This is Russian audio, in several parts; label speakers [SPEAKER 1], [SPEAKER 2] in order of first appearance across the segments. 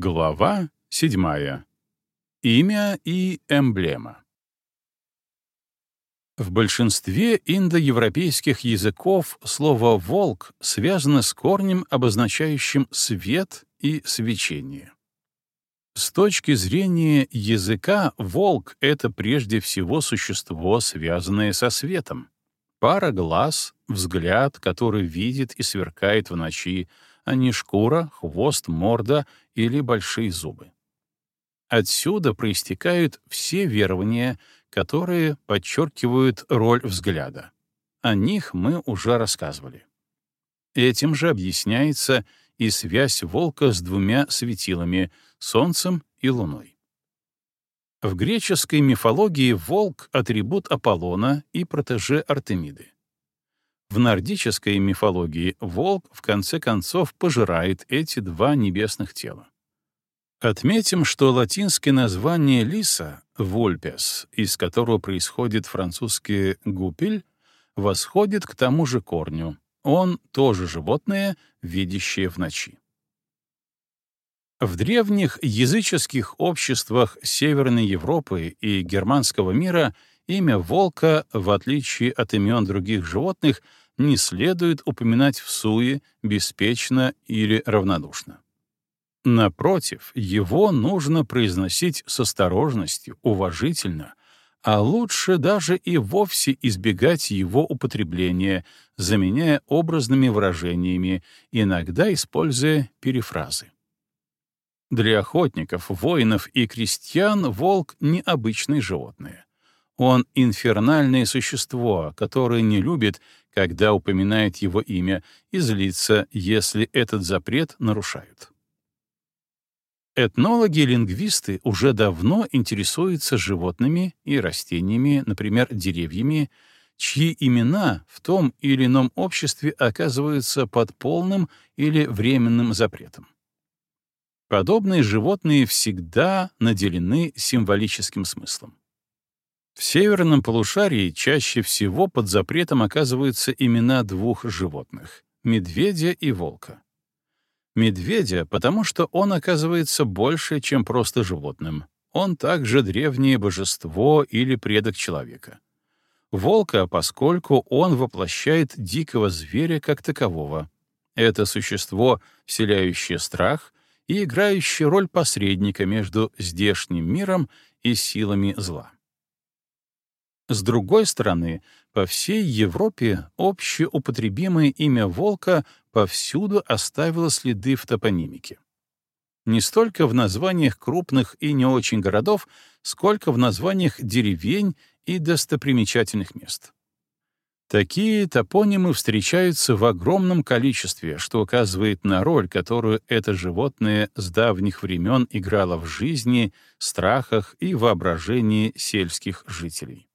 [SPEAKER 1] Глава 7. Имя и эмблема. В большинстве индоевропейских языков слово «волк» связано с корнем, обозначающим свет и свечение. С точки зрения языка, волк — это прежде всего существо, связанное со светом. Пара глаз, взгляд, который видит и сверкает в ночи — а не шкура, хвост, морда или большие зубы. Отсюда проистекают все верования, которые подчеркивают роль взгляда. О них мы уже рассказывали. Этим же объясняется и связь волка с двумя светилами — Солнцем и Луной. В греческой мифологии волк — атрибут Аполлона и протеже Артемиды. В нордической мифологии волк в конце концов пожирает эти два небесных тела. Отметим, что латинское название лиса «вольпес», из которого происходит французский «гупель», восходит к тому же корню. Он тоже животное, видящее в ночи. В древних языческих обществах Северной Европы и германского мира — имя волка, в отличие от имен других животных, не следует упоминать в суе беспечно или равнодушно. Напротив, его нужно произносить с осторожностью, уважительно, а лучше даже и вовсе избегать его употребления, заменяя образными выражениями, иногда используя перефразы. Для охотников, воинов и крестьян волк — необычное животное. Он инфернальное существо, которое не любит, когда упоминает его имя, и злится, если этот запрет нарушают. Этнологи и лингвисты уже давно интересуются животными и растениями, например, деревьями, чьи имена в том или ином обществе оказываются под полным или временным запретом. Подобные животные всегда наделены символическим смыслом. В северном полушарии чаще всего под запретом оказываются имена двух животных — медведя и волка. Медведя, потому что он оказывается больше, чем просто животным. Он также древнее божество или предок человека. Волка, поскольку он воплощает дикого зверя как такового. Это существо, вселяющее страх и играющее роль посредника между здешним миром и силами зла. С другой стороны, по всей Европе общеупотребимое имя волка повсюду оставило следы в топонимике. Не столько в названиях крупных и не очень городов, сколько в названиях деревень и достопримечательных мест. Такие топонимы встречаются в огромном количестве, что указывает на роль, которую это животное с давних времен играло в жизни, страхах и воображении сельских жителей.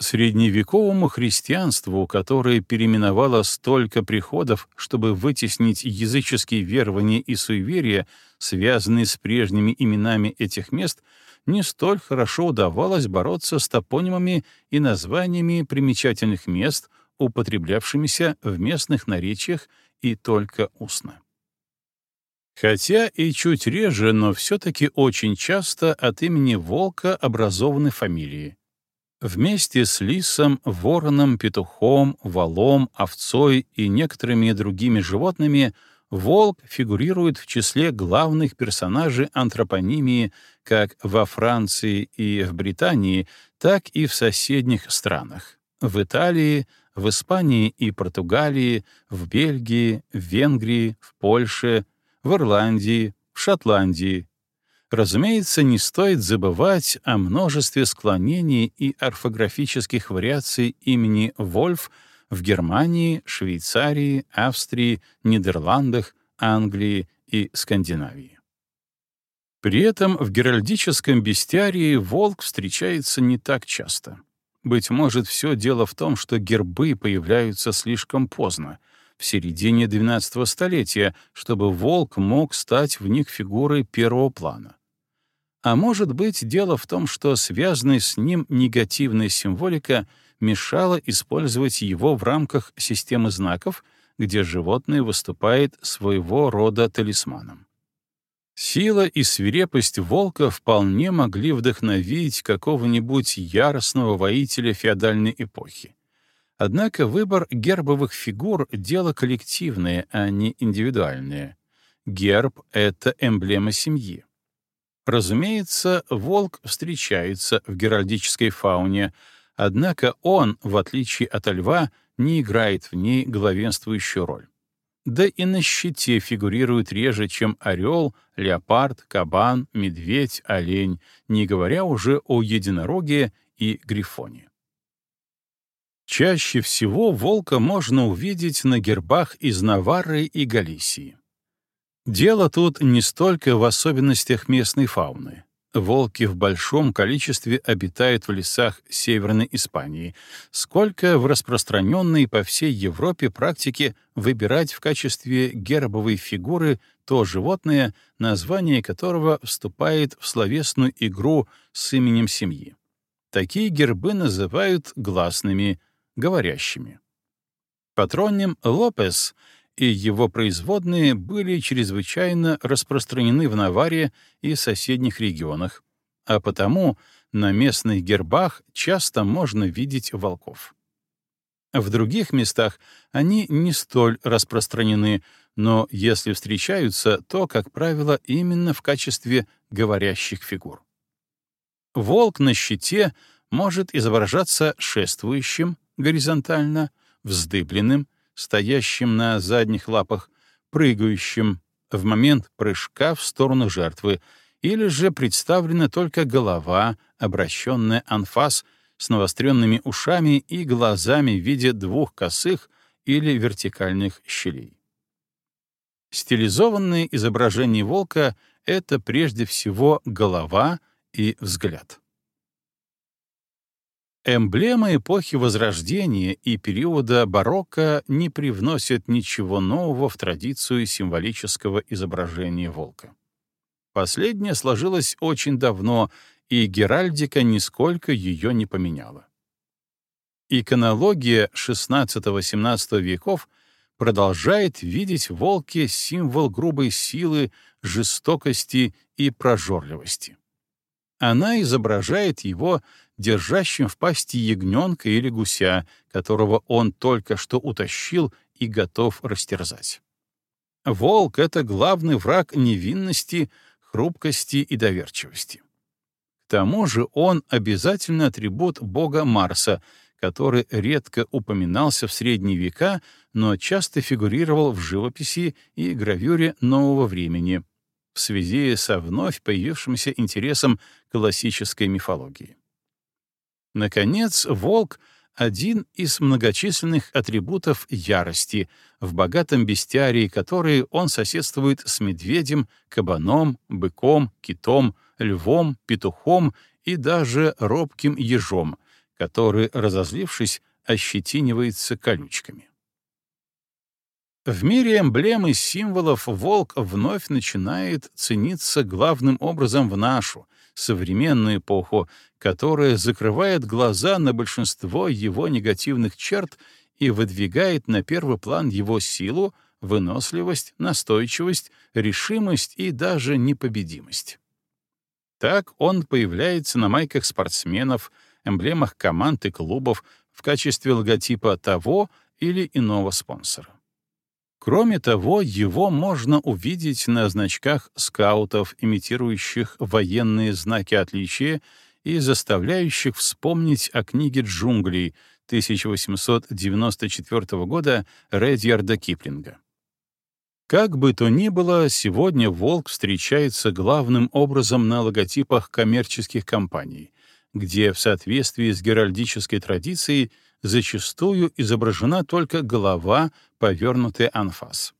[SPEAKER 1] Средневековому христианству, которое переименовало столько приходов, чтобы вытеснить языческие верования и суеверия, связанные с прежними именами этих мест, не столь хорошо удавалось бороться с топонимами и названиями примечательных мест, употреблявшимися в местных наречиях и только устно. Хотя и чуть реже, но все-таки очень часто от имени волка образованы фамилии Вместе с лисом, вороном, петухом, валом, овцой и некоторыми другими животными волк фигурирует в числе главных персонажей антропонимии как во Франции и в Британии, так и в соседних странах — в Италии, в Испании и Португалии, в Бельгии, в Венгрии, в Польше, в Ирландии, в Шотландии, Разумеется, не стоит забывать о множестве склонений и орфографических вариаций имени Вольф в Германии, Швейцарии, Австрии, Нидерландах, Англии и Скандинавии. При этом в геральдическом бестиарии волк встречается не так часто. Быть может, все дело в том, что гербы появляются слишком поздно, в середине XII столетия, чтобы волк мог стать в них фигурой первого плана. А может быть, дело в том, что связанная с ним негативная символика мешала использовать его в рамках системы знаков, где животное выступает своего рода талисманом. Сила и свирепость волка вполне могли вдохновить какого-нибудь яростного воителя феодальной эпохи. Однако выбор гербовых фигур — дело коллективное, а не индивидуальное. Герб — это эмблема семьи. Разумеется, волк встречается в геральдической фауне, однако он, в отличие от льва, не играет в ней главенствующую роль. Да и на щите фигурирует реже, чем орел, леопард, кабан, медведь, олень, не говоря уже о единороге и грифоне. Чаще всего волка можно увидеть на гербах из Наварры и Галисии. Дело тут не столько в особенностях местной фауны. Волки в большом количестве обитают в лесах Северной Испании, сколько в распространенной по всей Европе практике выбирать в качестве гербовой фигуры то животное, название которого вступает в словесную игру с именем семьи. Такие гербы называют гласными, говорящими. Патроним «Лопес» — и его производные были чрезвычайно распространены в Наварии и соседних регионах, а потому на местных гербах часто можно видеть волков. В других местах они не столь распространены, но если встречаются, то, как правило, именно в качестве говорящих фигур. Волк на щите может изображаться шествующим горизонтально, вздыбленным, стоящим на задних лапах, прыгающим в момент прыжка в сторону жертвы, или же представлена только голова, обращенная анфас с навостренными ушами и глазами в виде двух косых или вертикальных щелей. Стилизованные изображения волка — это прежде всего голова и взгляд. Эмблема эпохи Возрождения и периода барокко не привносит ничего нового в традицию символического изображения волка. Последняя сложилась очень давно, и Геральдика нисколько ее не поменяла. Иконология XVI-XVII веков продолжает видеть в волке символ грубой силы, жестокости и прожорливости она изображает его держащим в пасти ягненка или гуся, которого он только что утащил и готов растерзать. Волк — это главный враг невинности, хрупкости и доверчивости. К тому же он обязательно атрибут бога Марса, который редко упоминался в средние века, но часто фигурировал в живописи и гравюре нового времени — в связи со вновь появившимся интересом к классической мифологии. Наконец, волк — один из многочисленных атрибутов ярости, в богатом бестиарии которой он соседствует с медведем, кабаном, быком, китом, львом, петухом и даже робким ежом, который, разозлившись, ощетинивается колючками. В мире эмблем и символов волк вновь начинает цениться главным образом в нашу, современную эпоху, которая закрывает глаза на большинство его негативных черт и выдвигает на первый план его силу, выносливость, настойчивость, решимость и даже непобедимость. Так он появляется на майках спортсменов, эмблемах команд и клубов в качестве логотипа того или иного спонсора. Кроме того, его можно увидеть на значках скаутов, имитирующих военные знаки отличия и заставляющих вспомнить о книге «Джунглей» 1894 года Редьярда Киплинга. Как бы то ни было, сегодня волк встречается главным образом на логотипах коммерческих компаний, где в соответствии с геральдической традицией зачастую изображена только голова, повернутая анфас,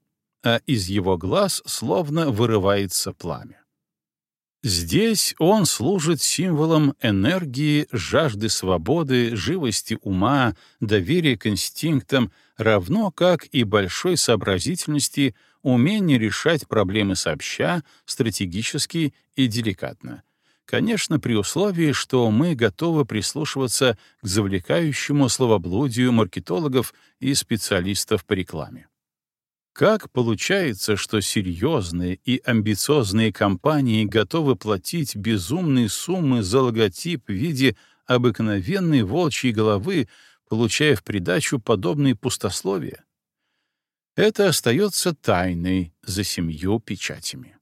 [SPEAKER 1] а из его глаз словно вырывается пламя. Здесь он служит символом энергии, жажды свободы, живости ума, доверия к инстинктам, равно как и большой сообразительности, умения решать проблемы сообща, стратегически и деликатно, конечно, при условии, что мы готовы прислушиваться к завлекающему словоблудию маркетологов и специалистов по рекламе. Как получается, что серьезные и амбициозные компании готовы платить безумные суммы за логотип в виде обыкновенной волчьей головы, получая в придачу подобные пустословия? Это остается тайной за семью печатями.